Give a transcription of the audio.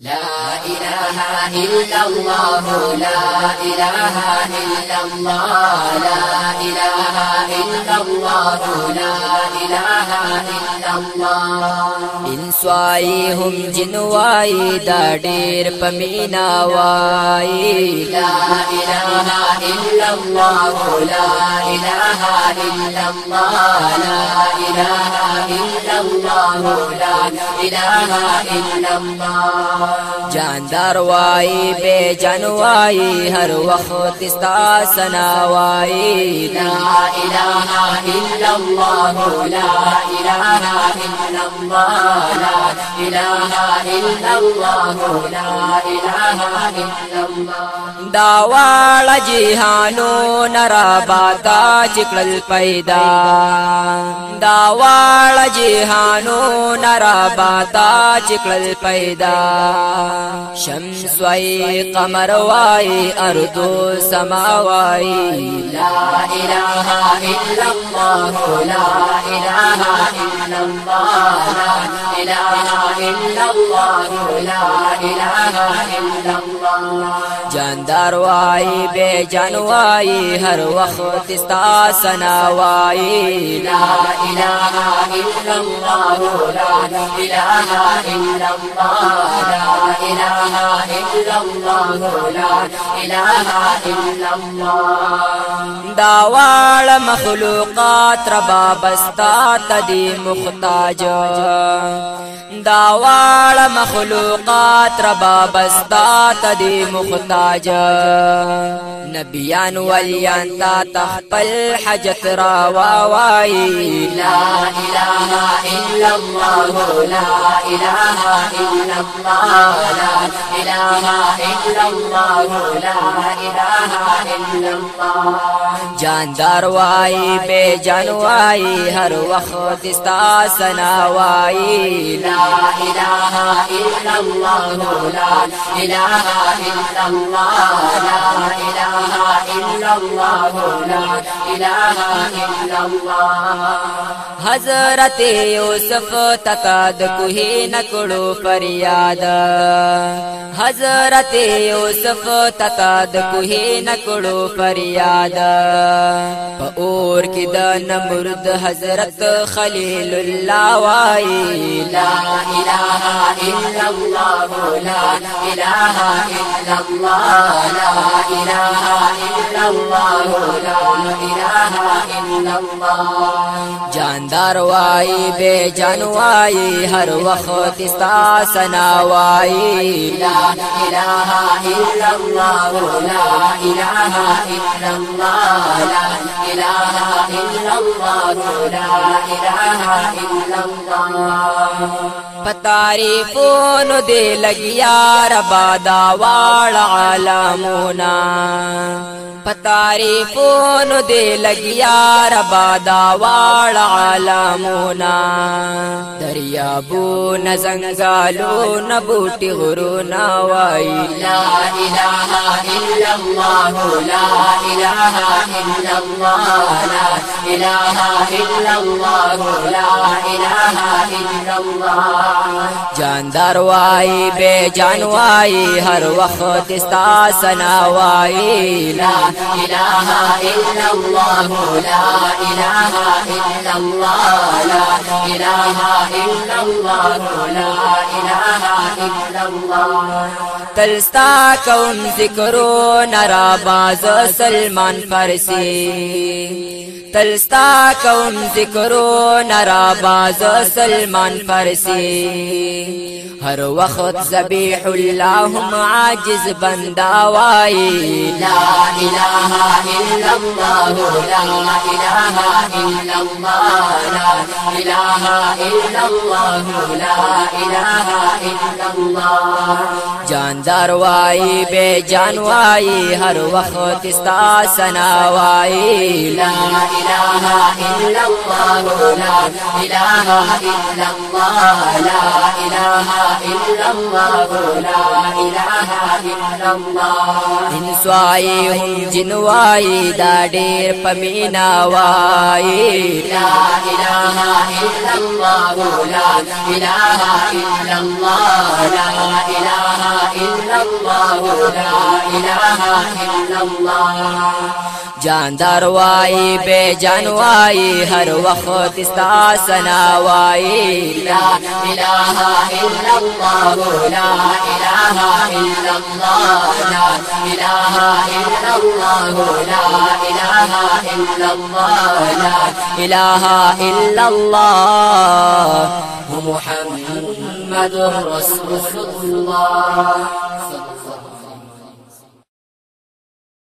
La إله إلا الله لا إله إلا الله لا إله إلا الله لا إله إلا الله. انسوائی هم جنوائی دا ډیر پمینا وای لا إله إلا الله لا إله إلا الله لا إله إلا الله لا إله إلا الله. شاندار وای بے جنوائی ہر وقت استا سناوائی لا الہ الا اللہ لا الہ الا اللہ لا الہ الا اللہ لا الہ الا اللہ۔ داوال جہانو نرا باتا چکل پیدا۔ داوال جہانو نرا باتا چکل پیدا۔ شمس وای قمر وای ارض سما وای. لا إله إلا الله لا إله إلا الله لا إله إلا الله لا إله إلا الله. جاندار وای بے جان وای هر وخت استا سنا وای لا إله إلا الله لا إله إلا الله لا إله إلا الله لا إله إلا الله. مخلوقات ربا بستا تدی محتاج. دا واړه مخلوقات ربا بستا تدی محتاج نبیان ولیان تا تخپل حجت را وای لا إله إلا الله لا إله إلا الله لا إله إلا الله لا إله إلا الله. جاندار وای بے جان وای هر وخت استا سنا وای. لا إله إلا الله لا إله إلا الله لا إله إلا الله لا إله إلا الله. حضرت یوسف تکا د کوه نکړو فریاد. حضرت یوسف تکا د کوه نکړو فریاد په اور کې د نمرد حضرت خلیل الله وای لا إله إلا الله لا إله إلا الله، لا إله إلا الله، لا إله إلا الله. جاندار وای بے جان وای هر وخت استا سنا وای لا إله إلا الله، لا إله إلا الله، لا إله إلا الله، لا إله إلا الله. پتاریفونو دے لگیا ربا دا واړ عالمونا پتاریفونو دے لگیا ربا دا واړ عالمونا دریابو نزنګالو نبوټي غرونا وای لا إله إلا الله لا إله إلا الله لا إله إلا الله لا إله إلا الله جاندار وای بے جان وای هر وخت استا سنا وای لا إله إلا الله لا إله إلا الله لا إله إلا الله لا إله إلا الله. تلستا کوم ذکرو نرا باز سلمان فرسی تلستا کوم ذکرو نرا باز سلمان فرسی۔ هر وخت ذبیح اللهم عاجز بندا وای لا إله إلا الله لا إله إلا الله لا إله إلا الله لا إله إلا الله جاندار وائی، بے جان وائی، ہر وقت استا سنا وائی۔ لا الہ الا اللہ، لا الہ الا اللہ، لا الہ إلا الله لا إله إلا الله. انسوای هم جنوای دا ډیر پمینا وای لا إله إلا الله لا إله إلا الله لا إله إلا الله لا إله إلا الله. جان دروای بے جانوای هر وخت استا سنا وای لا إله إلا الله لا إله إلا الله لا إله إلا الله لا إله إلا الله لا إله إلا الله محمد رسول الله